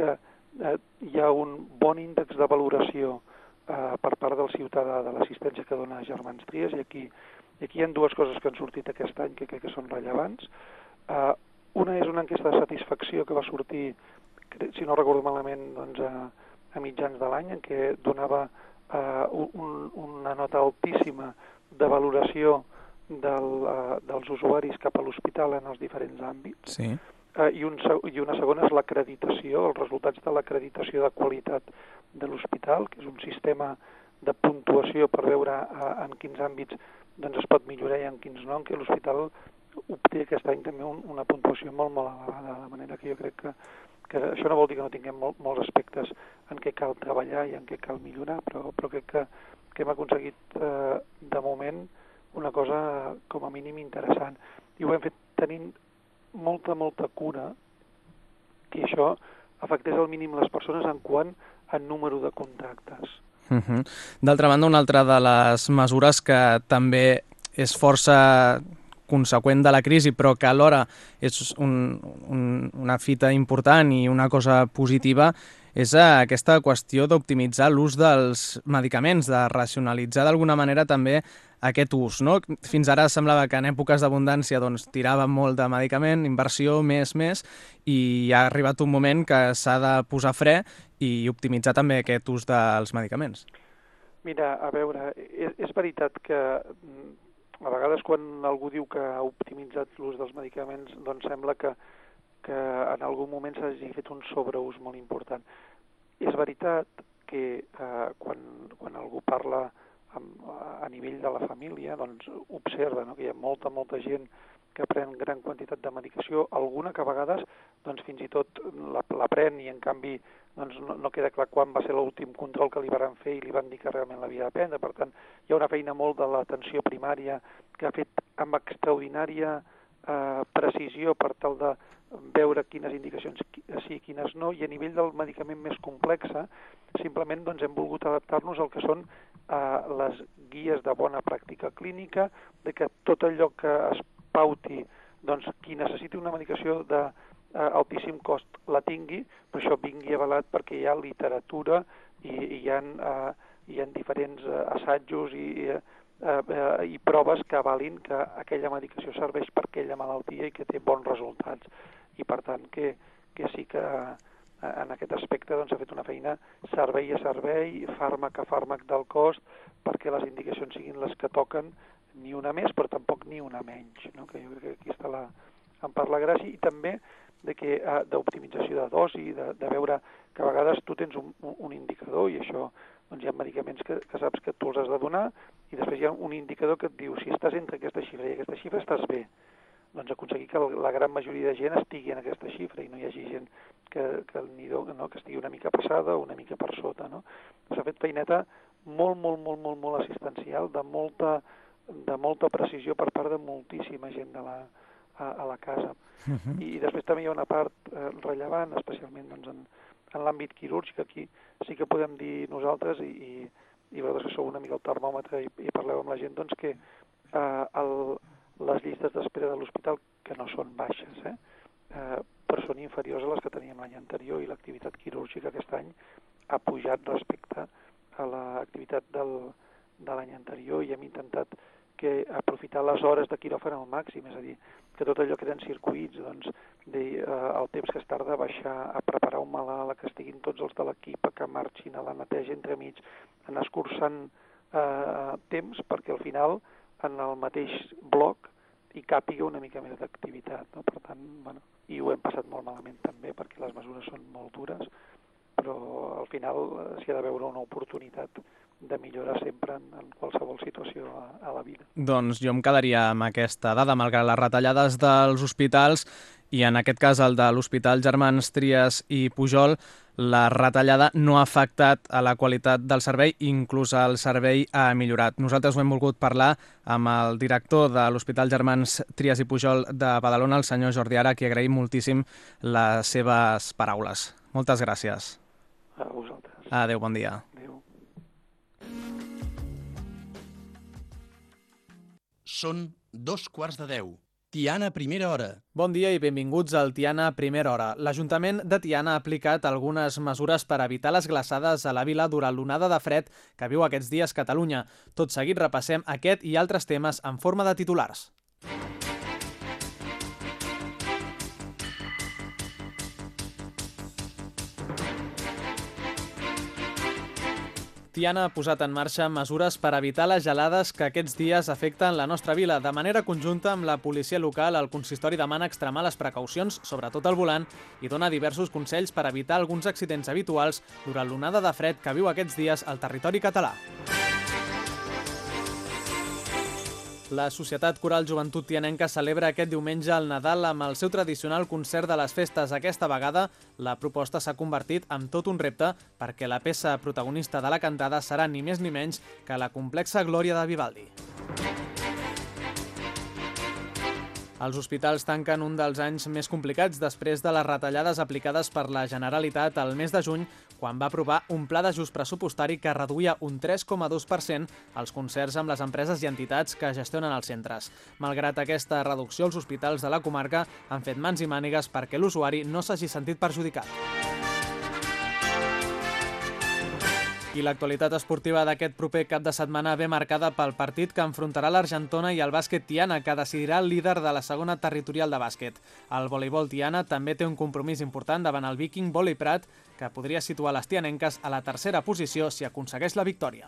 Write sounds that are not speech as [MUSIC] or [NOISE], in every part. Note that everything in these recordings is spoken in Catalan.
que eh, hi ha un bon índex de valoració eh, per part del ciutadà de l'assistència que dona Germans Tries i aquí, i aquí hi ha dues coses que han sortit aquest any que crec que són rellevants. Eh, una és una enquesta de satisfacció que va sortir, si no recordo malament, doncs, a, a mitjans de l'any, en què donava eh, un, una nota altíssima de valoració del, uh, dels usuaris cap a l'hospital en els diferents àmbits. Sí. Uh, i, un, I una segona és l'acreditació, els resultats de l'acreditació de qualitat de l'hospital, que és un sistema de puntuació per veure uh, en quins àmbits doncs, es pot millorar i en quins no, en què l'hospital obté aquest any també un, una puntuació molt, molt elevada, de manera que jo crec que, que això no vol dir que no tinguem molt, molts aspectes en què cal treballar i en què cal millorar, però, però crec que, que hem aconseguit eh, de moment una cosa com a mínim interessant. I ho hem fet tenint molta, molta cura que això afectés al mínim les persones en quant a número de contactes. Uh -huh. D'altra banda, una altra de les mesures que també és força conseqüent de la crisi, però que alhora és un, un, una fita important i una cosa positiva, és aquesta qüestió d'optimitzar l'ús dels medicaments, de racionalitzar d'alguna manera també aquest ús. No? Fins ara semblava que en èpoques d'abundància doncs, tirava molt de medicament, inversió, més, més, i ha arribat un moment que s'ha de posar fre i optimitzar també aquest ús dels medicaments. Mira, a veure, és, és veritat que mm, a vegades quan algú diu que ha optimitzat l'ús dels medicaments, doncs sembla que, que en algun moment s'hagi fet un sobreús molt important. És veritat que eh, quan, quan algú parla a nivell de la família doncs, observa no? que hi ha molta, molta gent que pren gran quantitat de medicació, alguna que a vegades doncs, fins i tot la, la pren i en canvi doncs, no, no queda clar quan va ser l'últim control que li van fer i li van dir que realment l'havia de prendre. Per tant, hi ha una feina molt de l'atenció primària que ha fet amb extraordinària eh, precisió per tal de veure quines indicacions sí i quines no, i a nivell del medicament més complex, simplement doncs, hem volgut adaptar-nos al que són eh, les guies de bona pràctica clínica, de que tot allò que es pauti, doncs, qui necessiti una medicació de eh, altíssim cost la tingui, però això vingui avalat perquè hi ha literatura i, i hi, ha, eh, hi ha diferents eh, assajos i, i eh, eh, i proves que avalin que aquella medicació serveix per aquella malaltia i que té bons resultats. I per tant que, que sí que en aquest aspecte doncs, s'ha fet una feina servei a servei, fàrmac a fàrmac del cost, perquè les indicacions siguin les que toquen, ni una més, però tampoc ni una menys, no? que jo crec que aquí està la, en part la gràcia, i també de que eh, d'optimització de dosi, de, de veure que a vegades tu tens un, un indicador i això doncs hi ha medicaments que, que saps que tu els has de donar i després hi ha un indicador que et diu si estàs entre aquesta xifra i aquesta xifra estàs bé. Doncs aconseguir que la gran majoria de gent estigui en aquesta xifra i no hi hagi gent que, que, el nido, no, que estigui una mica passada o una mica per sota. No? S'ha fet feineta molt, molt, molt, molt, molt assistencial, de molta, de molta precisió per part de moltíssima gent de la, a, a la casa. Uh -huh. I, I després també hi ha una part eh, rellevant, especialment doncs, en, en l'àmbit quirúrgic, aquí sí que podem dir nosaltres, i, i, i vosaltres que sou una mica el termòmetre i, i parleu amb la gent, doncs que eh, el, les llistes d'espera de l'hospital, que no són baixes, eh, eh, però són inferiors a les que teníem l'any anterior i l'activitat quirúrgica aquest any ha pujat respecte a l'activitat de l'any anterior i hem intentat que aprofitar les hores de quiròfan al màxim, és a dir, que tot allò que eren circuits, doncs, de, eh, el temps que es tarda a baixar, a preparar un malalt, que estiguin tots els de l'equip, que marxin a la neteja entremig, anar escurçant eh, temps perquè al final en el mateix bloc hi càpiga una mica més d'activitat. No? Per tant, bueno, i ho hem passat molt malament també perquè les mesures són molt dures, però al final eh, s'hi ha de veure una oportunitat de millorar sempre en, en qualsevol situació a, a la vida. Doncs jo em quedaria amb aquesta dada, malgrat les retallades dels hospitals i en aquest cas el de l'Hospital Germans Trias i Pujol, la retallada no ha afectat a la qualitat del servei, inclús el servei ha millorat. Nosaltres ho hem volgut parlar amb el director de l'Hospital Germans Trias i Pujol de Badalona, el senyor Jordi Ara, qui agraïm moltíssim les seves paraules. Moltes gràcies. A vosaltres. Adéu, bon dia. Són dos quarts de deu. Tiana Primera Hora. Bon dia i benvinguts al Tiana Primera Hora. L'Ajuntament de Tiana ha aplicat algunes mesures per evitar les glaçades a la vila durant l'onada de fred que viu aquests dies Catalunya. Tot seguit repassem aquest i altres temes en forma de titulars. Tiana ha posat en marxa mesures per evitar les gelades que aquests dies afecten la nostra vila. De manera conjunta amb la policia local, el consistori demana extremar les precaucions, sobretot al volant, i dona diversos consells per evitar alguns accidents habituals durant l'onada de fred que viu aquests dies al territori català. La Societat Coral Joventut Tianenca celebra aquest diumenge el Nadal amb el seu tradicional concert de les festes. Aquesta vegada, la proposta s'ha convertit en tot un repte perquè la peça protagonista de la cantada serà ni més ni menys que la complexa Glòria de Vivaldi. Els hospitals tanquen un dels anys més complicats després de les retallades aplicades per la Generalitat al mes de juny, quan va aprovar un pla d'ajust pressupostari que reduïa un 3,2% els concerts amb les empreses i entitats que gestionen els centres. Malgrat aquesta reducció, els hospitals de la comarca han fet mans i mànigues perquè l'usuari no s'hagi sentit perjudicat. I l'actualitat esportiva d'aquest proper cap de setmana ve marcada pel partit que enfrontarà l'Argentona i el bàsquet Tiana, que decidirà el líder de la segona territorial de bàsquet. El voleibol Tiana també té un compromís important davant el Viking Voli Prat, que podria situar les tianenques a la tercera posició si aconsegueix la victòria.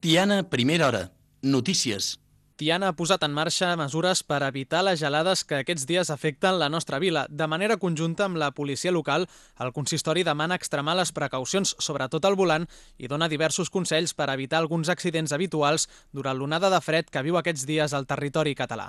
Tiana, primera hora. Notícies. Tiana ha posat en marxa mesures per evitar les gelades que aquests dies afecten la nostra vila. De manera conjunta amb la policia local, el consistori demana extremar les precaucions, sobretot al volant, i dona diversos consells per evitar alguns accidents habituals durant l'onada de fred que viu aquests dies al territori català.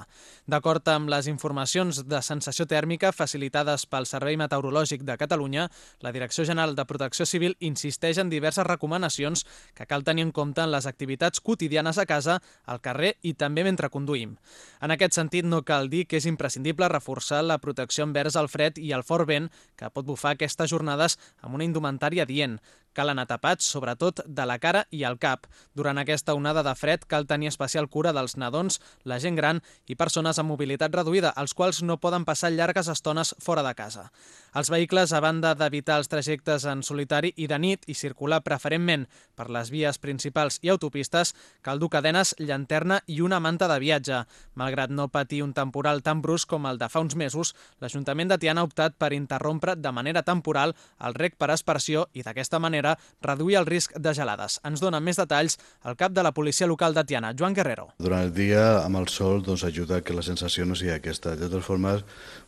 D'acord amb les informacions de sensació tèrmica facilitades pel Servei Meteorològic de Catalunya, la Direcció General de Protecció Civil insisteix en diverses recomanacions que cal tenir en compte en les activitats quotidianes a casa, al carrer i també també mentre conduïm. En aquest sentit, no cal dir que és imprescindible reforçar la protecció envers el fred i el fort vent que pot bufar aquestes jornades amb una indumentària dient. Cal anar tapats, sobretot de la cara i el cap. Durant aquesta onada de fred cal tenir especial cura dels nadons, la gent gran i persones amb mobilitat reduïda, els quals no poden passar llargues estones fora de casa. Els vehicles, a banda d'evitar els trajectes en solitari i de nit i circular preferentment per les vies principals i autopistes, cal dur cadenes, llanterna i una manta de viatge. Malgrat no patir un temporal tan brusc com el de fa uns mesos, l'Ajuntament de Tiana ha optat per interrompre de manera temporal el rec per aspersió i d'aquesta manera manera reduir el risc de gelades. Ens dona més detalls el cap de la policia local de Tiana, Joan Guerrero. Durant el dia, amb el sol, doncs, ajuda que la sensació no sigui aquesta. De totes formes,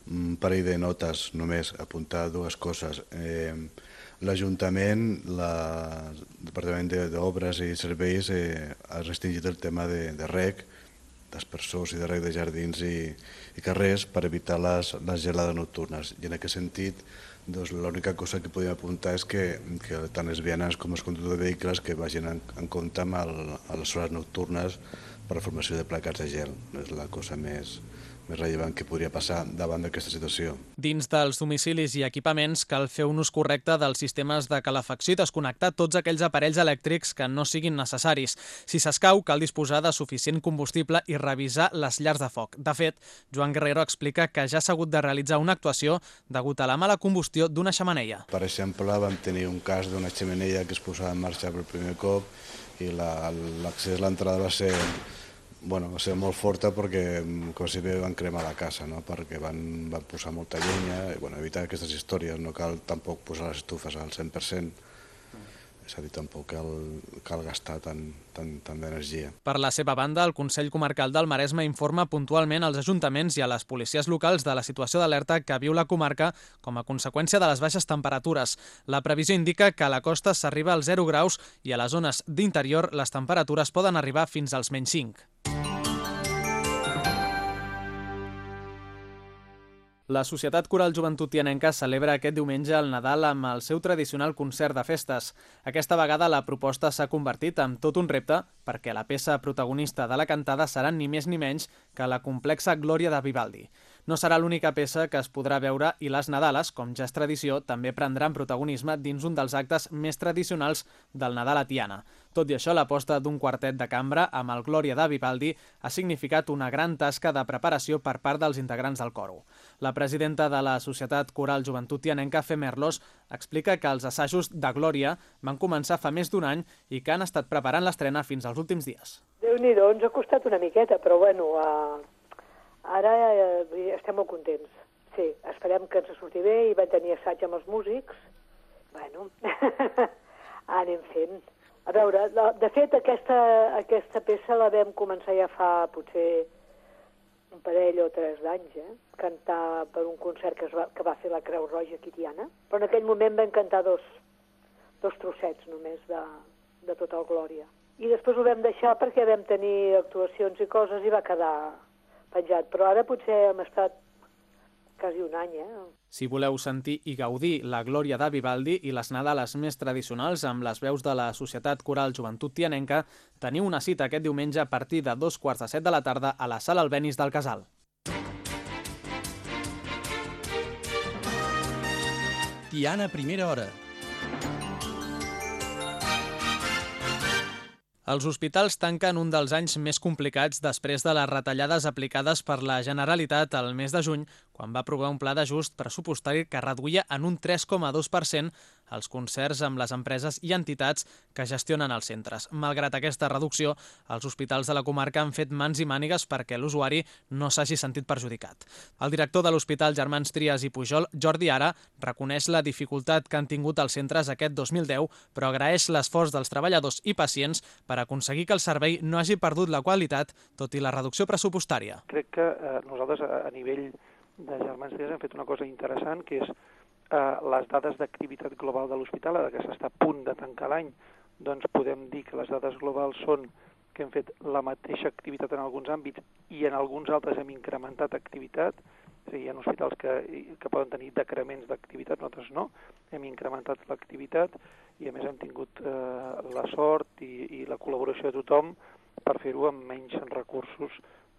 un parell de notes, només apuntar dues coses. Eh, L'Ajuntament, el Departament d'Obres i Serveis eh, ha restringit el tema de, de rec, d'aspersors i de rec de jardins i, i carrers per evitar les, les gelades nocturnes. I en aquest sentit, doncs l'única cosa que podem apuntar és que, que tant les vianants com els conductors de vehicles que vagin en, en compte amb el, a les hores nocturnes per la formació de placats de gel. És la cosa més, més rellevant que podria passar davant d'aquesta situació. Dins dels domicilis i equipaments cal fer un ús correcte dels sistemes de calefacció i desconnectar tots aquells aparells elèctrics que no siguin necessaris. Si s'escau, cal disposar de suficient combustible i revisar les llars de foc. De fet, Joan Guerrero explica que ja s'ha hagut de realitzar una actuació degut a la mala combustió d'una xamaneia. Per exemple, vam tenir un cas d'una xamaneia que es posava en marxa per primer cop i l'accés a l'entrada va ser bueno, va ser molt forta perquè mm, quasi bé van cremar la casa, no? perquè van, van posar molta llenya, i bueno, evitar aquestes històries, no cal tampoc posar les estufes al 100%, és a dir, tampoc cal, cal gastar tant, tant, tant d'energia. Per la seva banda, el Consell Comarcal del Maresme informa puntualment als ajuntaments i a les policies locals de la situació d'alerta que viu la comarca com a conseqüència de les baixes temperatures. La previsió indica que a la costa s'arriba als 0 graus i a les zones d'interior les temperatures poden arribar fins als menys 5. La Societat Coral Joventut Tianenca celebra aquest diumenge el Nadal amb el seu tradicional concert de festes. Aquesta vegada la proposta s'ha convertit en tot un repte perquè la peça protagonista de la cantada serà ni més ni menys que la complexa Glòria de Vivaldi. No serà l'única peça que es podrà veure i les Nadales, com ja és tradició, també prendran protagonisme dins un dels actes més tradicionals del Nadal a Tiana. Tot i això, l'aposta d'un quartet de cambra amb el Glòria de Vivaldi ha significat una gran tasca de preparació per part dels integrants del coro. La presidenta de la Societat Coral Joventut Tianenca, Femerlos, explica que els assajos de Glòria van començar fa més d'un any i que han estat preparant l'estrena fins als últims dies. Déu-n'hi-do, ens ha costat una miqueta, però bueno, Ara eh, estem molt contents. Sí, esperem que ens surti bé i vam tenir assaig amb els músics. Bueno, [LAUGHS] anem fent. A veure, de fet, aquesta, aquesta peça la vam començar ja fa potser un parell o tres d'anys, eh? cantar per un concert que, es va, que va fer la Creu Roja Quitiana, però en aquell moment vam cantar dos, dos trossets només de, de tota el Glòria. I després ho vam deixar perquè vam tenir actuacions i coses i va quedar penjat, però ara potser hem estat quasi un any, eh? Si voleu sentir i gaudir la glòria de Vivaldi i les Nadales més tradicionals amb les veus de la Societat Coral Joventut Tianenca, teniu una cita aquest diumenge a partir de dos quarts de set de la tarda a la Sala Albenis del Casal. Tiana, primera hora. Els hospitals tanquen un dels anys més complicats després de les retallades aplicades per la Generalitat al mes de juny, quan va aprovar un pla d'ajust pressupostari que reduïa en un 3,2% els concerts amb les empreses i entitats que gestionen els centres. Malgrat aquesta reducció, els hospitals de la comarca han fet mans i mànigues perquè l'usuari no s'hagi sentit perjudicat. El director de l'Hospital Germans Trias i Pujol, Jordi Ara, reconeix la dificultat que han tingut els centres aquest 2010, però agraeix l'esforç dels treballadors i pacients per aconseguir que el servei no hagi perdut la qualitat, tot i la reducció pressupostària. Crec que eh, nosaltres a, nivell de Germans Trias hem fet una cosa interessant, que és eh, les dades d'activitat global de l'hospital, ara que s'està a punt de tancar l'any, doncs podem dir que les dades globals són que hem fet la mateixa activitat en alguns àmbits i en alguns altres hem incrementat activitat, és a dir, hi ha hospitals que, que poden tenir decrements d'activitat, nosaltres no, hem incrementat l'activitat i a més hem tingut eh, la sort i, i la col·laboració de tothom per fer-ho amb menys recursos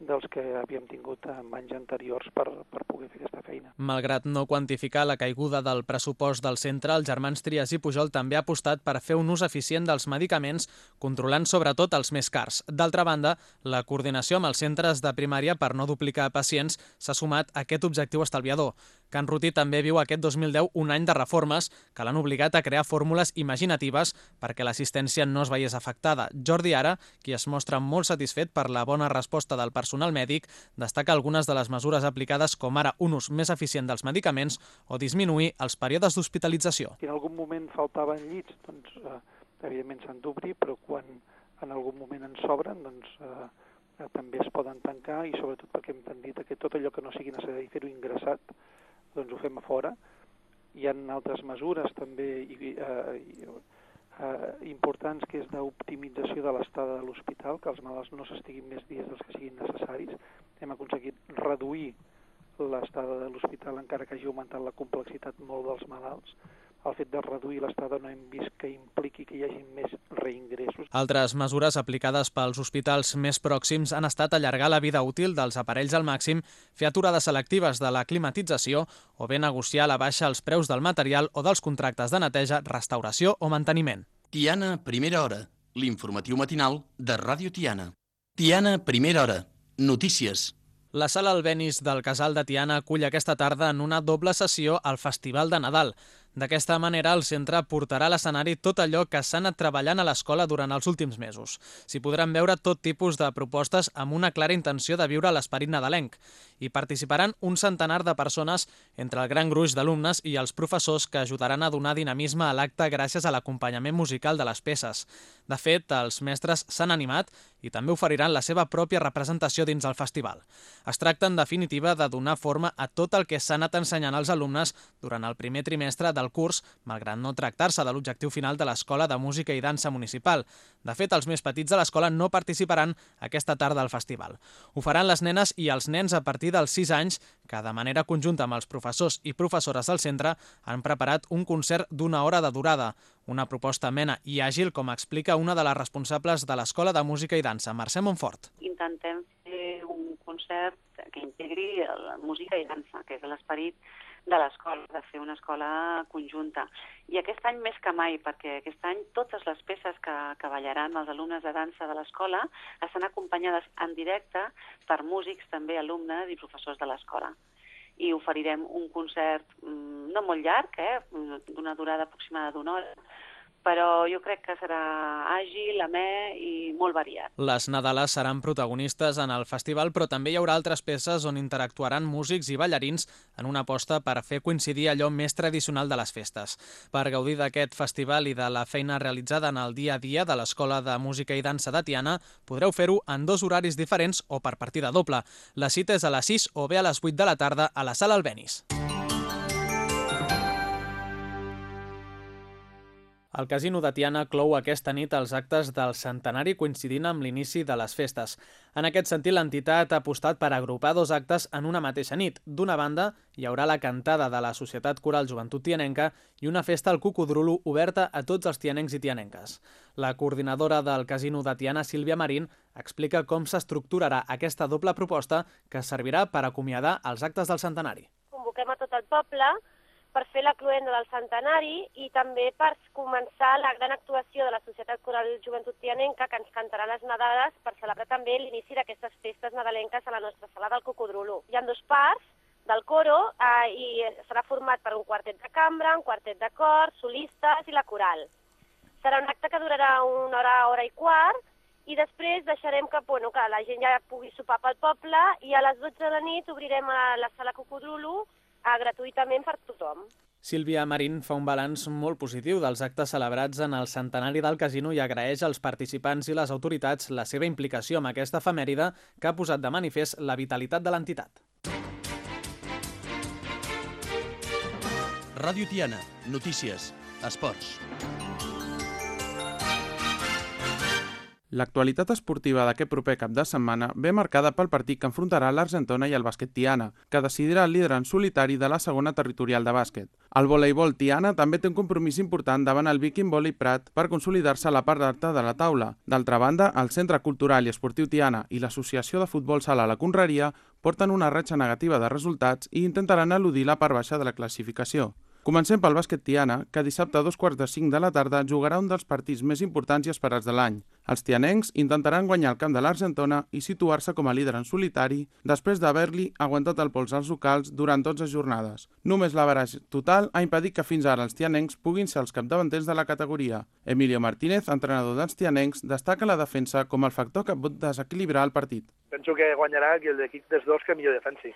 dels que havíem tingut en anys anteriors per, per poder fer aquesta feina. Malgrat no quantificar la caiguda del pressupost del centre, els germans Trias i Pujol també ha apostat per fer un ús eficient dels medicaments, controlant sobretot els més cars. D'altra banda, la coordinació amb els centres de primària per no duplicar pacients s'ha sumat a aquest objectiu estalviador. Can Ruti també viu aquest 2010 un any de reformes que l'han obligat a crear fórmules imaginatives perquè l'assistència no es veiés afectada. Jordi Ara, qui es mostra molt satisfet per la bona resposta del personal mèdic, destaca algunes de les mesures aplicades com ara un ús més eficient dels medicaments o disminuir els períodes d'hospitalització. Si en algun moment faltaven llits, doncs eh, evidentment s'han d'obrir, però quan en algun moment en sobren, doncs eh, eh, també es poden tancar i sobretot perquè hem dit que tot allò que no sigui necessari fer-ho ingressat doncs ho fem a fora. Hi ha altres mesures també i, eh, i, eh, importants que és d'optimització de l'estada de l'hospital, que els malalts no s'estiguin més dies dels que siguin necessaris. Hem aconseguit reduir l'estada de l'hospital encara que hagi augmentat la complexitat molt dels malalts el fet de reduir l'estada no hem vist que impliqui que hi hagi més reingressos. Altres mesures aplicades pels hospitals més pròxims han estat allargar la vida útil dels aparells al màxim, fer aturades selectives de la climatització o bé negociar la baixa els preus del material o dels contractes de neteja, restauració o manteniment. Tiana, primera hora. L'informatiu matinal de Ràdio Tiana. Tiana, primera hora. Notícies. La sala Albenis del Casal de Tiana acull aquesta tarda en una doble sessió al Festival de Nadal. D'aquesta manera, el centre portarà a l'escenari tot allò que s'ha anat treballant a l'escola durant els últims mesos. S'hi podran veure tot tipus de propostes amb una clara intenció de viure l'esperit nadalenc. Hi participaran un centenar de persones entre el gran gruix d'alumnes i els professors que ajudaran a donar dinamisme a l'acte gràcies a l'acompanyament musical de les peces. De fet, els mestres s'han animat i també oferiran la seva pròpia representació dins el festival. Es tracta, en definitiva, de donar forma a tot el que s'ha anat ensenyant als alumnes durant el primer trimestre de del curs, malgrat no tractar-se de l'objectiu final de l'Escola de Música i Dansa Municipal. De fet, els més petits de l'escola no participaran aquesta tarda al festival. Ho faran les nenes i els nens a partir dels 6 anys, que de manera conjunta amb els professors i professores del centre han preparat un concert d'una hora de durada, una proposta mena i àgil, com explica una de les responsables de l'Escola de Música i Dansa, Mercè Montfort. Intentem fer un concert que integri la música i dansa, que és l'esperit de l'escola, de fer una escola conjunta. I aquest any més que mai, perquè aquest any totes les peces que, que ballaran els alumnes de dansa de l'escola estan acompanyades en directe per músics, també alumnes i professors de l'escola i oferirem un concert mm, no molt llarg, eh, d'una durada aproximada d'una hora, però jo crec que serà àgil, amè i molt variat. Les Nadales seran protagonistes en el festival, però també hi haurà altres peces on interactuaran músics i ballarins en una aposta per fer coincidir allò més tradicional de les festes. Per gaudir d'aquest festival i de la feina realitzada en el dia a dia de l'Escola de Música i Dansa de Tiana, podreu fer-ho en dos horaris diferents o per partida doble. La cita és a les 6 o bé a les 8 de la tarda a la Sala Albenis. El Casino de Tiana clou aquesta nit els actes del centenari coincidint amb l'inici de les festes. En aquest sentit, l'entitat ha apostat per agrupar dos actes en una mateixa nit. D'una banda, hi haurà la cantada de la Societat Coral Joventut Tianenca i una festa al Cucudrulo oberta a tots els tianencs i tianenques. La coordinadora del Casino de Tiana, Sílvia Marín, explica com s'estructurarà aquesta doble proposta que servirà per acomiadar els actes del centenari. Convoquem a tot el poble per fer la cluenda del centenari i també per començar la gran actuació de la Societat Coral Joventut Tianenca que ens cantarà les Nadales per celebrar també l'inici d'aquestes festes nadalenques a la nostra sala del Cocodrulo. Hi ha dos parts del coro eh, i serà format per un quartet de cambra, un quartet de cor, solistes i la coral. Serà un acte que durarà una hora, hora i quart, i després deixarem que, bueno, que la gent ja pugui sopar pel poble i a les 12 de la nit obrirem a la sala Cocodrulo a, gratuïtament per tothom. Sílvia Marín fa un balanç molt positiu dels actes celebrats en el centenari del casino i agraeix als participants i les autoritats la seva implicació amb aquesta efemèride que ha posat de manifest la vitalitat de l'entitat. Ràdio Tiana, notícies, esports. L'actualitat esportiva d'aquest proper cap de setmana ve marcada pel partit que enfrontarà l'Argentona i el bàsquet Tiana, que decidirà el líder en solitari de la segona territorial de bàsquet. El voleibol Tiana també té un compromís important davant el Viking Volley Prat per consolidar-se a la part d'alta de la taula. D'altra banda, el Centre Cultural i Esportiu Tiana i l'Associació de Futbol Sala La Conreria porten una ratxa negativa de resultats i intentaran eludir la part baixa de la classificació. Comencem pel bàsquet Tiana, que dissabte a dos quarts de cinc de la tarda jugarà un dels partits més importants i esperats de l'any. Els tianencs intentaran guanyar el camp de l'Argentona i situar-se com a líder en solitari després d'haver-li aguantat el pols als locals durant 12 jornades. Només l'average total ha impedit que fins ara els tianencs puguin ser els capdavanters de la categoria. Emilio Martínez, entrenador dels tianencs, destaca la defensa com el factor que pot desequilibrar el partit. Penso que guanyarà el equip dels dos que millor defensi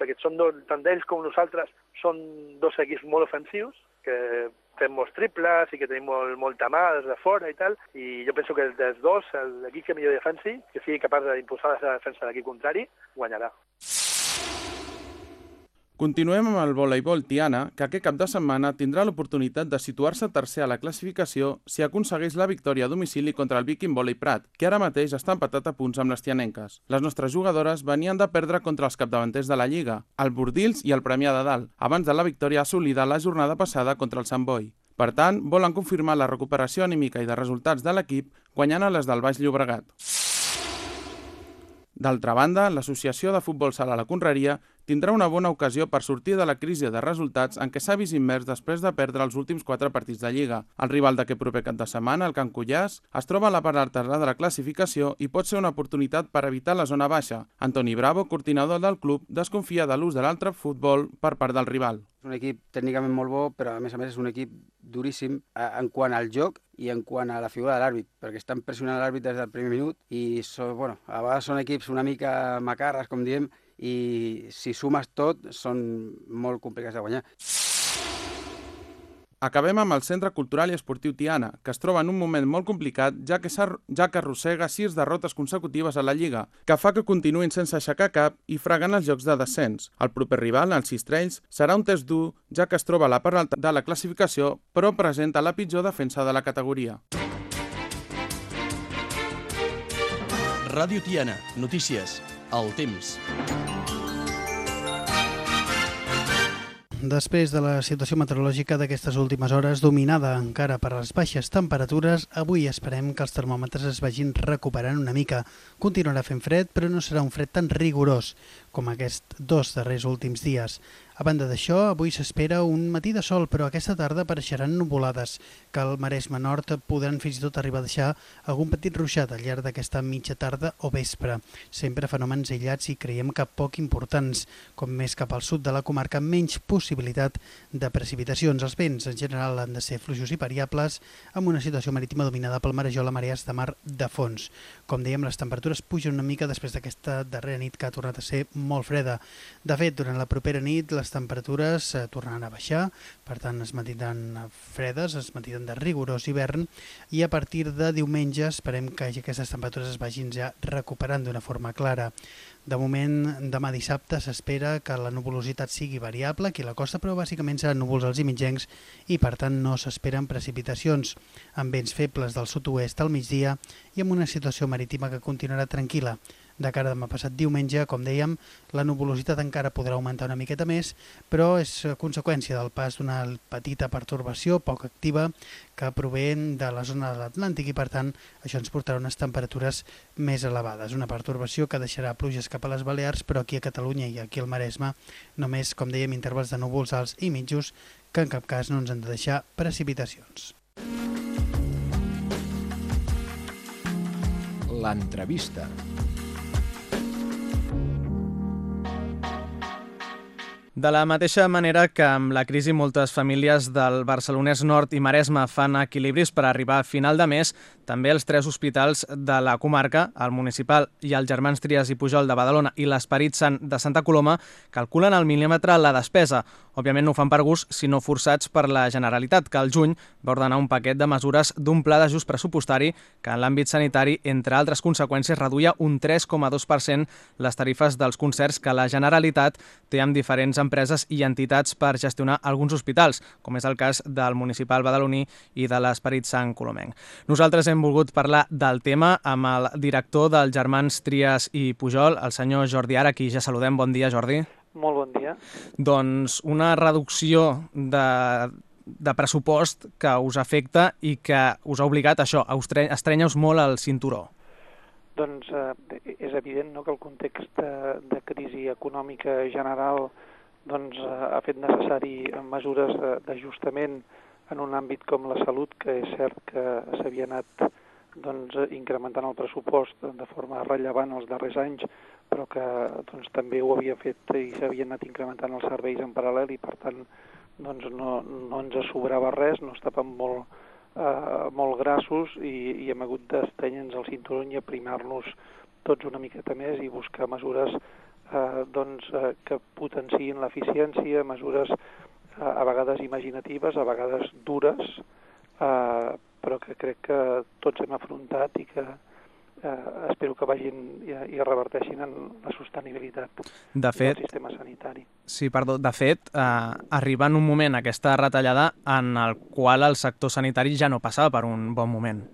perquè són dos, tant d'ells com nosaltres són dos equips molt ofensius, que fem molts triples i que tenim molt, molta mà des de fora i tal, i jo penso que dels dos, l'equip que millor defensi, que sigui capaç d'impulsar la defensa de l'equip contrari, guanyarà. Continuem amb el voleibol Tiana, que aquest cap de setmana tindrà l'oportunitat de situar-se tercer a la classificació si aconsegueix la victòria a domicili contra el Viking Volley Prat, que ara mateix està empatat a punts amb les tianenques. Les nostres jugadores venien de perdre contra els capdavanters de la Lliga, el Bordils i el Premià de Dalt, abans de la victòria assolida la jornada passada contra el Sant Boi. Per tant, volen confirmar la recuperació anímica i de resultats de l'equip guanyant a les del Baix Llobregat. D'altra banda, l'Associació de Futbol Sala La Conreria tindrà una bona ocasió per sortir de la crisi de resultats en què s'ha vist immers després de perdre els últims quatre partits de Lliga. El rival d'aquest proper cap de setmana, el Can Cullàs, es troba a la part alta de la classificació i pot ser una oportunitat per evitar la zona baixa. Antoni Bravo, coordinador del club, desconfia de l'ús de l'altre futbol per part del rival. És un equip tècnicament molt bo, però a més a més és un equip duríssim en quant al joc i en quant a la figura de l'àrbit, perquè estan pressionant l'àrbit des del primer minut i so, bueno, a vegades són equips una mica macarres, com diem, i si sumes tot són molt complicats de guanyar. Acabem amb el Centre Cultural i Esportiu Tiana, que es troba en un moment molt complicat ja que, ja que arrossega sis derrotes consecutives a la Lliga, que fa que continuïn sense aixecar cap i fregant els jocs de descens. El proper rival, els Cistrells, serà un test dur, ja que es troba a la part alta de la classificació, però presenta la pitjor defensa de la categoria. Ràdio Tiana, notícies, el temps. Després de la situació meteorològica d'aquestes últimes hores, dominada encara per les baixes temperatures, avui esperem que els termòmetres es vagin recuperant una mica. Continuarà fent fred, però no serà un fred tan rigorós. Com aquests dos darrers últims dies. A banda d'això, avui s'espera un matí de sol, però aquesta tarda apareixeran nuvolades, que al Maresme Nord podran fins i tot arribar a deixar algun petit ruixat al llarg d'aquesta mitja tarda o vespre. Sempre fenòmens aïllats i creiem que poc importants, com més cap al sud de la comarca, menys possibilitat de precipitacions. Els vents, en general, han de ser fluixos i variables, amb una situació marítima dominada pel marejol a marees de mar de fons. Com dèiem, les temperatures pugen una mica després d'aquesta darrera nit que ha tornat a ser molt freda. De fet, durant la propera nit, les temperatures eh, tornaran a baixar, per tant es mantindran fredes, es mantindran de rigorós hivern i a partir de diumenge esperem que aquestes temperatures es vagin ja recuperant d'una forma clara. De moment, demà dissabte s'espera que la nuvolositat sigui variable aquí a la costa, però bàsicament seran núvols als i mitjencs i per tant no s'esperen precipitacions, amb vents febles del sud-oest al migdia i amb una situació marítima que continuarà tranquil·la de cara a demà passat diumenge, com dèiem, la nuvolositat encara podrà augmentar una miqueta més, però és conseqüència del pas d'una petita pertorbació poc activa que prové de la zona de l'Atlàntic i, per tant, això ens portarà unes temperatures més elevades. Una pertorbació que deixarà pluges cap a les Balears, però aquí a Catalunya i aquí al Maresme només, com dèiem, intervals de núvols alts i mitjos que en cap cas no ens han de deixar precipitacions. L'entrevista. De la mateixa manera que amb la crisi moltes famílies del Barcelonès Nord i Maresme fan equilibris per arribar a final de mes, també els tres hospitals de la comarca, el municipal i el Germans Trias i Pujol de Badalona i l'Esperit Sant de Santa Coloma, calculen al mil·límetre la despesa. Òbviament no ho fan per gust, sinó forçats per la Generalitat, que al juny va ordenar un paquet de mesures d'un pla d'ajust pressupostari que en l'àmbit sanitari, entre altres conseqüències, reduïa un 3,2% les tarifes dels concerts que la Generalitat té amb diferents empreses i entitats per gestionar alguns hospitals, com és el cas del municipal badaloní i de l'Esperit Sant Colomenc. Nosaltres hem volgut parlar del tema amb el director dels Germans Trias i Pujol, el senyor Jordi Ara, qui ja saludem. Bon dia, Jordi. Molt bon dia. Doncs una reducció de, de pressupost que us afecta i que us ha obligat a això, a estrènyer-vos molt al cinturó. Doncs eh, és evident no, que el context de, de crisi econòmica general doncs, eh, ha fet necessari mesures d'ajustament en un àmbit com la salut, que és cert que s'havia anat doncs, incrementant el pressupost de forma rellevant els darrers anys, però que doncs, també ho havia fet i s'havien anat incrementant els serveis en paral·lel i per tant doncs, no, no ens sobrava res, no estàvem molt, eh, molt grassos i, i hem hagut d'estenye'ns el cinturó i aprimar-nos tots una miqueta més i buscar mesures eh, doncs, eh, que potenciïn l'eficiència, mesures a vegades imaginatives, a vegades dures, eh, però que crec que tots hem afrontat i que eh, espero que vagin i, i reverteixin en la sostenibilitat de fet, del sistema sanitari. Sí, perdó. De fet, eh, arriba en un moment aquesta retallada en el qual el sector sanitari ja no passava per un bon moment.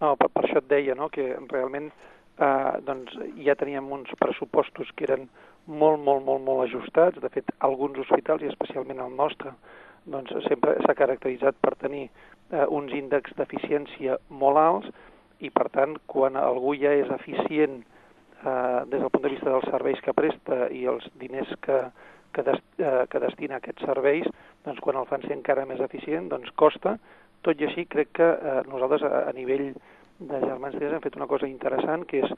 No, per, per això et deia no, que realment eh, doncs ja teníem uns pressupostos que eren molt, molt, molt, molt ajustats. De fet, alguns hospitals, i especialment el nostre, doncs sempre s'ha caracteritzat per tenir eh, uns índexs d'eficiència molt alts i, per tant, quan algú ja és eficient eh, des del punt de vista dels serveis que presta i els diners que, que, des, eh, que destina a aquests serveis, doncs quan el fan ser encara més eficient, doncs costa. Tot i així, crec que eh, nosaltres a, a nivell de Germans hem fet una cosa interessant, que és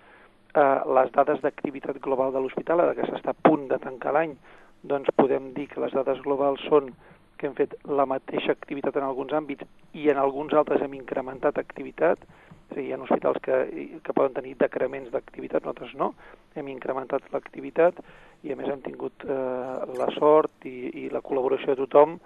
eh, les dades d'activitat global de l'hospital, ara que s'està a punt de tancar l'any, doncs podem dir que les dades globals són que hem fet la mateixa activitat en alguns àmbits i en alguns altres hem incrementat activitat, és a dir, hi ha hospitals que, que poden tenir decrements d'activitat, nosaltres no, hem incrementat l'activitat i a més hem tingut eh, la sort i, i la col·laboració de tothom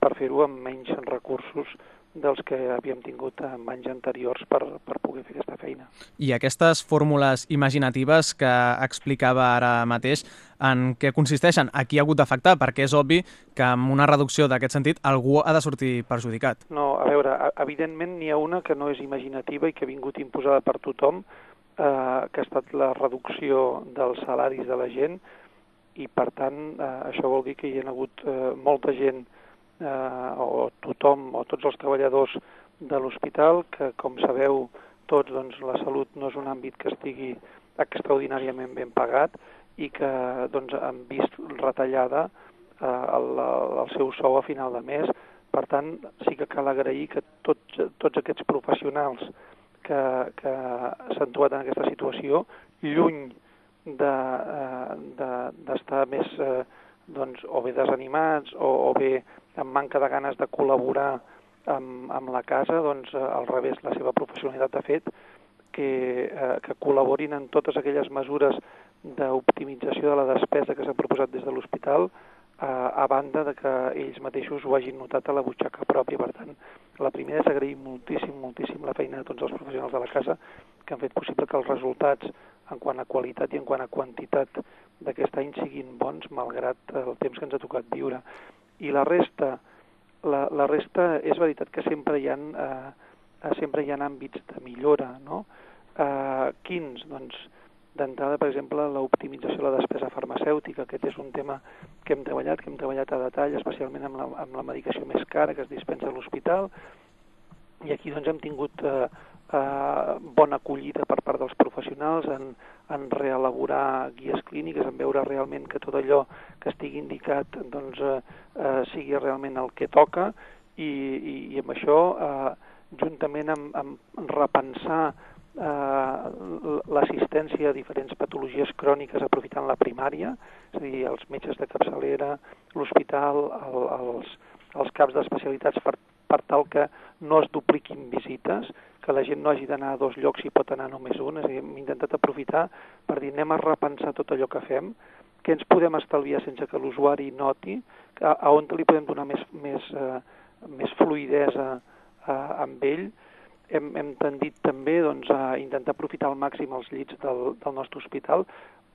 per fer-ho amb menys recursos dels que havíem tingut en anys anteriors per, per poder fer aquesta feina. I aquestes fórmules imaginatives que explicava ara mateix, en què consisteixen? A qui ha hagut d'afectar? Perquè és obvi que amb una reducció d'aquest sentit algú ha de sortir perjudicat. No, a veure, evidentment n'hi ha una que no és imaginativa i que ha vingut imposada per tothom, eh, que ha estat la reducció dels salaris de la gent i per tant eh, això vol dir que hi ha hagut eh, molta gent eh, o tothom o tots els treballadors de l'hospital, que com sabeu tots doncs, la salut no és un àmbit que estigui extraordinàriament ben pagat i que doncs, han vist retallada eh, el, el seu sou a final de mes. Per tant, sí que cal agrair que tots, tots aquests professionals que, que s'han trobat en aquesta situació, lluny d'estar de, de, més eh, doncs, o bé desanimats o, o bé amb manca de ganes de col·laborar amb, amb la casa, doncs al revés, la seva professionalitat ha fet que, eh, que col·laborin en totes aquelles mesures d'optimització de la despesa que s'ha proposat des de l'hospital, eh, a banda de que ells mateixos ho hagin notat a la butxaca pròpia. Per tant, la primera és agrair moltíssim, moltíssim la feina de tots els professionals de la casa que han fet possible que els resultats en quant a qualitat i en quant a quantitat d'aquest any siguin bons, malgrat el temps que ens ha tocat viure. I la resta, la, la resta és veritat que sempre hi ha, eh, sempre hi ha àmbits de millora, no? Eh, quins? Doncs, D'entrada, per exemple, l'optimització de la despesa farmacèutica. Aquest és un tema que hem treballat, que hem treballat a detall, especialment amb la, amb la medicació més cara que es dispensa a l'hospital. I aquí doncs, hem tingut eh, eh, bona acollida per part dels professionals en, en reelaborar guies clíniques, en veure realment que tot allò que estigui indicat doncs, eh, eh, sigui realment el que toca. I, i, i amb això, eh, juntament amb, amb repensar eh, l'assistència a diferents patologies cròniques aprofitant la primària, és a dir, els metges de capçalera, l'hospital, el, els, els caps d'especialitats per, per tal que no es dupliquin visites, que la gent no hagi d'anar a dos llocs i pot anar només un, és a dir, hem intentat aprofitar per dir anem a repensar tot allò que fem, que ens podem estalviar sense que l'usuari noti, a, a on li podem donar més, més, eh, més fluidesa eh, amb ell, hem, hem tendit també doncs, a intentar aprofitar al màxim els llits del, del nostre hospital,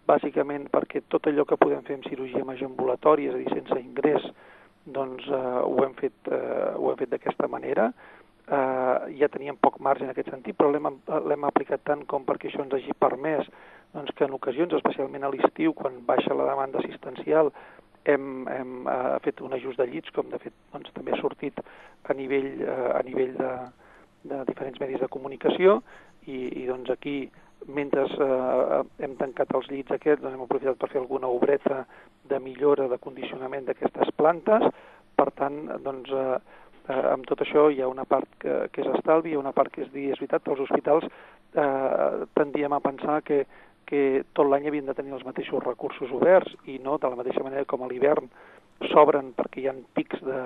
bàsicament perquè tot allò que podem fer amb cirurgia major és a dir, sense ingrés, doncs eh, ho hem fet, eh, ho hem fet d'aquesta manera. Eh, ja teníem poc marge en aquest sentit, però l'hem aplicat tant com perquè això ens hagi permès doncs, que en ocasions, especialment a l'estiu, quan baixa la demanda assistencial, hem, hem eh, fet un ajust de llits, com de fet doncs, també ha sortit a nivell, eh, a nivell de, de diferents medis de comunicació i, i doncs aquí mentre eh, hem tancat els llits aquests doncs hem aprofitat per fer alguna obreta de millora de condicionament d'aquestes plantes. Per tant doncs eh, eh, amb tot això hi ha una part que, que és estalvi, hi ha una part que és dir, és veritat, els hospitals eh, tendíem a pensar que, que tot l'any havien de tenir els mateixos recursos oberts i no de la mateixa manera com a l'hivern s'obren perquè hi ha pics de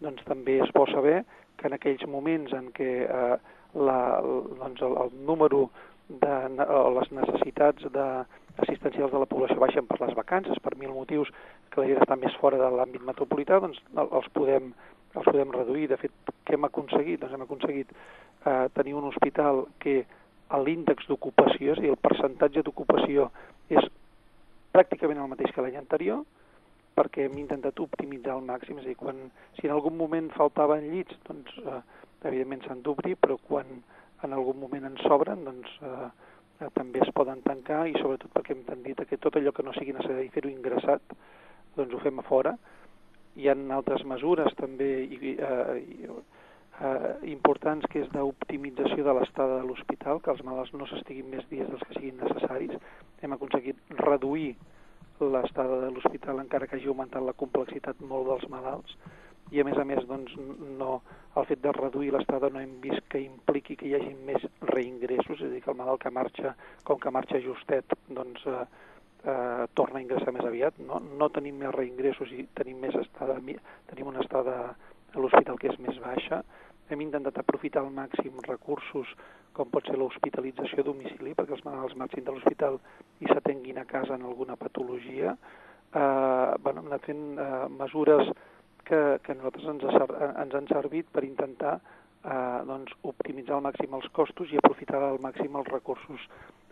doncs també és bo saber que en aquells moments en què eh, la, doncs el, el número de, les necessitats de, assistencials de la població baixen per les vacances, per mil motius que la gent està més fora de l'àmbit metropolità, doncs els podem, els podem reduir. De fet, què hem aconseguit? Doncs hem aconseguit eh, tenir un hospital que l'índex d'ocupació, és a dir, el percentatge d'ocupació és pràcticament el mateix que l'any anterior, perquè hem intentat optimitzar al màxim, és a dir, quan, si en algun moment faltaven llits, doncs eh, evidentment s'han d'obrir, però quan en algun moment en sobren, doncs eh, eh, també es poden tancar i sobretot perquè hem tendit que tot allò que no sigui necessari fer-ho ingressat, doncs ho fem a fora. Hi ha altres mesures també i, eh, eh, importants que és d'optimització de l'estada de l'hospital, que els malalts no s'estiguin més dies dels que siguin necessaris. Hem aconseguit reduir l'estada de l'hospital encara que hagi augmentat la complexitat molt dels malalts i a més a més doncs, no, el fet de reduir l'estada no hem vist que impliqui que hi hagi més reingressos, és a dir, que el malalt que marxa, com que marxa justet, doncs eh, eh, torna a ingressar més aviat. No, no tenim més reingressos i tenim, més estada, tenim una estada a l'hospital que és més baixa. Hem intentat aprofitar al màxim recursos com pot ser l'hospitalització a domicili, perquè els malalts marxin de l'hospital i s'atenguin a casa en alguna patologia. Eh, bueno, hem anat fent eh, mesures que, que nosaltres ens, ha, ens han servit per intentar eh, doncs, optimitzar al màxim els costos i aprofitar al màxim els recursos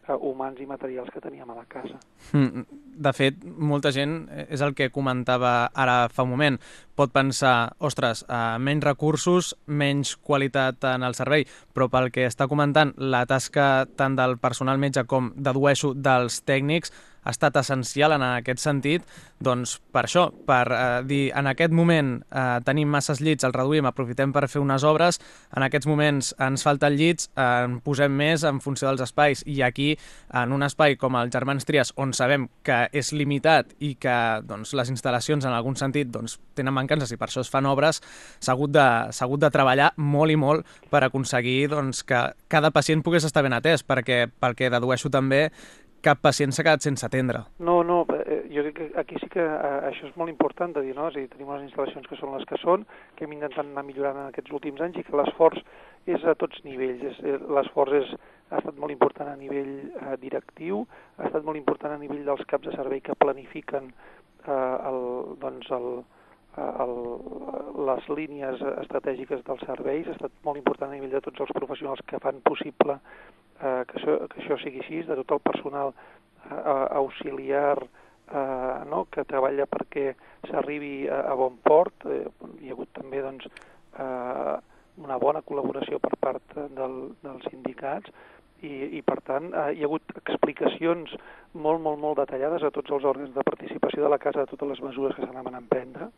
eh, humans i materials que teníem a la casa. Hmm, de fet, molta gent, eh, és el que comentava ara fa un moment, pot pensar, ostres, eh, menys recursos, menys qualitat en el servei, però pel que està comentant, la tasca tant del personal metge com, dedueixo, dels tècnics, ha estat essencial en aquest sentit, doncs per això, per eh, dir, en aquest moment eh, tenim masses llits, els reduïm, aprofitem per fer unes obres, en aquests moments ens falten llits, eh, en posem més en funció dels espais, i aquí, en un espai com el Germans Trias, on sabem que és limitat i que doncs, les instal·lacions en algun sentit doncs, tenen mancances i per això es fan obres, s'ha hagut, de, hagut de treballar molt i molt per aconseguir doncs, que cada pacient pogués estar ben atès, perquè pel que dedueixo també cap pacient s'ha quedat sense atendre. No, no, eh, jo crec que aquí sí que eh, això és molt important de dir, no? És a dir, tenim unes instal·lacions que són les que són, que hem intentat anar millorant en aquests últims anys i que l'esforç és a tots nivells. Eh, l'esforç és, ha estat molt important a nivell eh, directiu, ha estat molt important a nivell dels caps de servei que planifiquen eh, el, doncs el, el, les línies estratègiques dels serveis, ha estat molt important a nivell de tots els professionals que fan possible eh, que, això, que això sigui així, de tot el personal eh, auxiliar eh, no? que treballa perquè s'arribi a, a bon port. Eh, hi ha hagut també doncs, eh, una bona col·laboració per part del, dels sindicats i, i per tant eh, hi ha hagut explicacions molt, molt, molt detallades a tots els òrgans de participació de la casa de totes les mesures que s'anaven a emprendre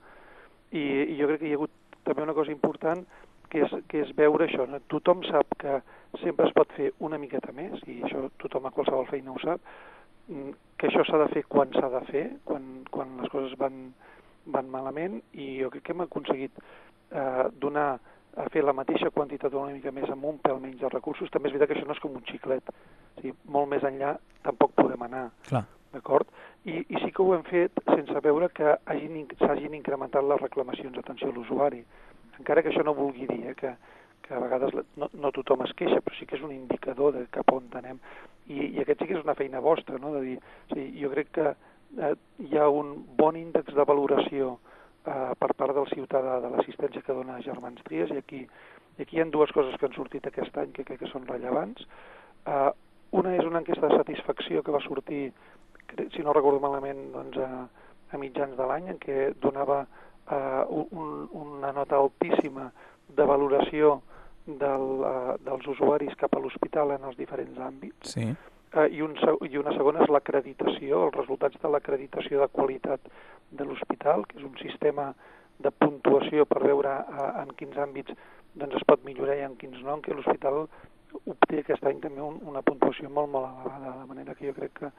i, i jo crec que hi ha hagut també una cosa important que és, que és veure això. No? Tothom sap que sempre es pot fer una miqueta més, i això tothom a qualsevol feina ho sap, mm, que això s'ha de fer quan s'ha de fer, quan, quan les coses van, van malament, i jo crec que hem aconseguit eh, donar a fer la mateixa quantitat una mica més amb un pèl menys de recursos. També és veritat que això no és com un xiclet. O sigui, molt més enllà tampoc podem anar. Clar. D'acord? I, I sí que ho hem fet sense veure que s'hagin incrementat les reclamacions d'atenció a l'usuari. Encara que això no vulgui dir eh, que, que a vegades no, no tothom es queixa, però sí que és un indicador de cap on anem. I, i aquest sí que és una feina vostra, no? de dir, o sigui, jo crec que eh, hi ha un bon índex de valoració eh, per part del ciutadà de l'assistència que dona Germans Tries i aquí, i aquí hi ha dues coses que han sortit aquest any que crec que són rellevants. Eh, una és una enquesta de satisfacció que va sortir si no recordo malament, doncs, a, a mitjans de l'any, en què donava eh, un, una nota altíssima de valoració del, uh, dels usuaris cap a l'hospital en els diferents àmbits. Sí. Uh, i, un, I una segona és l'acreditació, els resultats de l'acreditació de qualitat de l'hospital, que és un sistema de puntuació per veure uh, en quins àmbits doncs, es pot millorar i en quins no, en què l'hospital obté aquest any també un, una puntuació molt, molt elevada, de manera que jo crec que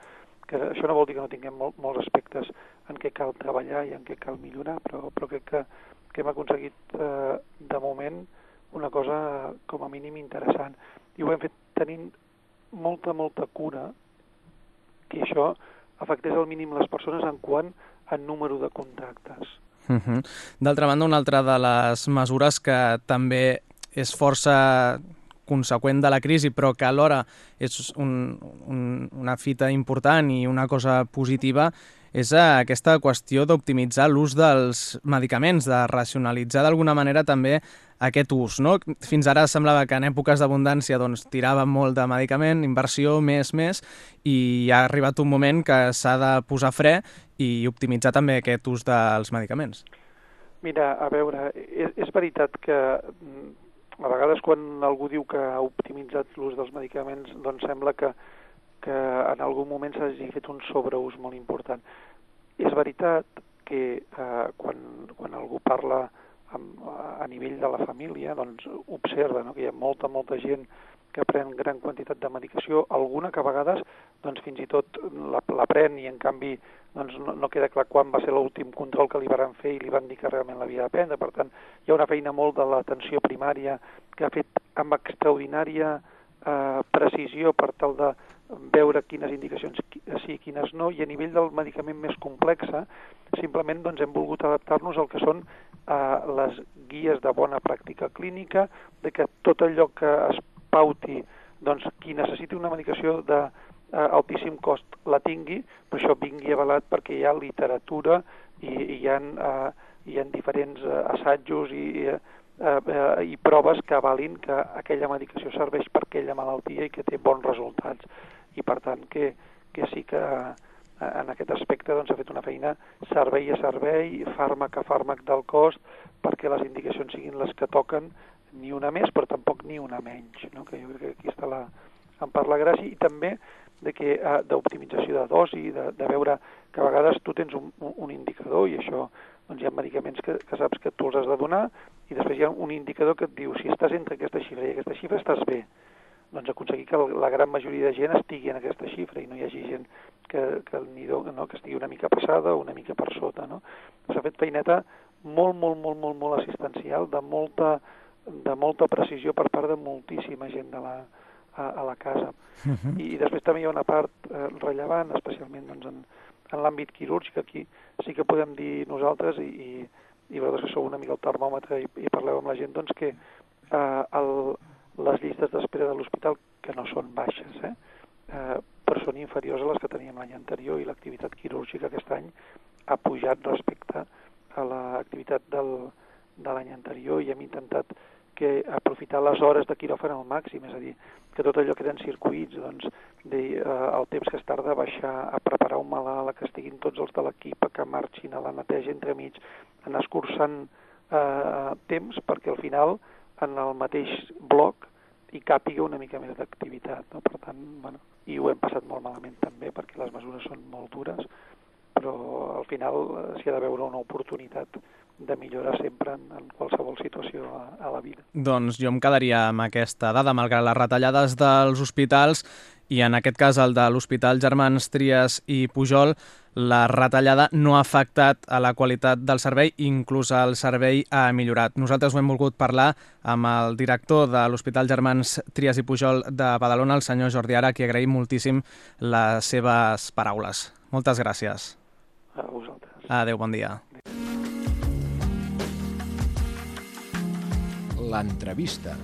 que això no vol dir que no tinguem mol, molts aspectes en què cal treballar i en què cal millorar, però, però crec que, que hem aconseguit eh, de moment una cosa com a mínim interessant. I ho hem fet tenint molta, molta cura que això afectés al mínim les persones en quant a número de contactes. Uh -huh. D'altra banda, una altra de les mesures que també és força conseqüent de la crisi, però que alhora és un, un, una fita important i una cosa positiva, és aquesta qüestió d'optimitzar l'ús dels medicaments, de racionalitzar d'alguna manera també aquest ús. No? Fins ara semblava que en èpoques d'abundància doncs, tiràvem molt de medicament, inversió, més, més, i ha arribat un moment que s'ha de posar fre i optimitzar també aquest ús dels medicaments. Mira, a veure, és, és veritat que a vegades quan algú diu que ha optimitzat l'ús dels medicaments, doncs sembla que, que en algun moment s'hagi fet un sobreús molt important. És veritat que eh, quan, quan algú parla amb, a nivell de la família, doncs observa no? que hi ha molta, molta gent que pren gran quantitat de medicació, alguna que a vegades doncs, fins i tot la, la pren i en canvi doncs, no, no queda clar quan va ser l'últim control que li van fer i li van dir que realment l'havia de prendre. Per tant, hi ha una feina molt de l'atenció primària que ha fet amb extraordinària eh, precisió per tal de veure quines indicacions sí i quines no, i a nivell del medicament més complex, simplement doncs, hem volgut adaptar-nos al que són eh, les guies de bona pràctica clínica, de que tot allò que es pauti doncs, qui necessiti una medicació de eh, altíssim cost la tingui, però això vingui avalat perquè hi ha literatura i, i hi ha, eh, hi ha diferents eh, assajos i, eh, eh, i proves que avalin que aquella medicació serveix per aquella malaltia i que té bons resultats. I per tant que, que sí que eh, en aquest aspecte doncs, ha fet una feina servei a servei, fàrmac a fàrmac del cost, perquè les indicacions siguin les que toquen ni una més, però tampoc ni una menys, no? que jo crec que aquí està la, en part la gràcia, i també de que uh, d'optimització de dosi, de, de veure que a vegades tu tens un, un indicador i això doncs hi ha medicaments que, que saps que tu els has de donar i després hi ha un indicador que et diu si estàs entre aquesta xifra i aquesta xifra estàs bé. Doncs aconseguir que la gran majoria de gent estigui en aquesta xifra i no hi hagi gent que, que el nido no, que estigui una mica passada o una mica per sota. No? S'ha fet feineta molt, molt, molt, molt, molt assistencial, de molta, de molta precisió per part de moltíssima gent de la, a, a la casa. Uh -huh. I, I després també hi ha una part eh, rellevant, especialment doncs, en, en l'àmbit quirúrgic, aquí sí que podem dir nosaltres, i, i, i vosaltres que sou una mica el termòmetre i, i parleu amb la gent, doncs que eh, el, les llistes d'espera de l'hospital, que no són baixes, eh, eh, però són inferiors a les que teníem l'any anterior i l'activitat quirúrgica aquest any ha pujat respecte a l'activitat del, de l'any anterior i hem intentat que aprofitar les hores de quiròfan al màxim, és a dir, que tot allò que eren circuits, doncs, de, eh, el temps que es tarda a baixar, a preparar un malalt, que estiguin tots els de l'equip, que marxin a la neteja entremig, anar escurçant eh, temps perquè al final en el mateix bloc hi càpiga una mica més d'activitat. No? Per tant, bueno, i ho hem passat molt malament també perquè les mesures són molt dures, però al final eh, s'hi ha de veure una oportunitat de millorar sempre en, en qualsevol situació a, a la vida. Doncs jo em quedaria amb aquesta dada, malgrat les retallades dels hospitals i en aquest cas el de l'Hospital Germans Trias i Pujol, la retallada no ha afectat a la qualitat del servei, inclús el servei ha millorat. Nosaltres ho hem volgut parlar amb el director de l'Hospital Germans Trias i Pujol de Badalona, el senyor Jordi Ara, qui agraïm moltíssim les seves paraules. Moltes gràcies. A vosaltres. Adéu, bon dia. L'entrevista.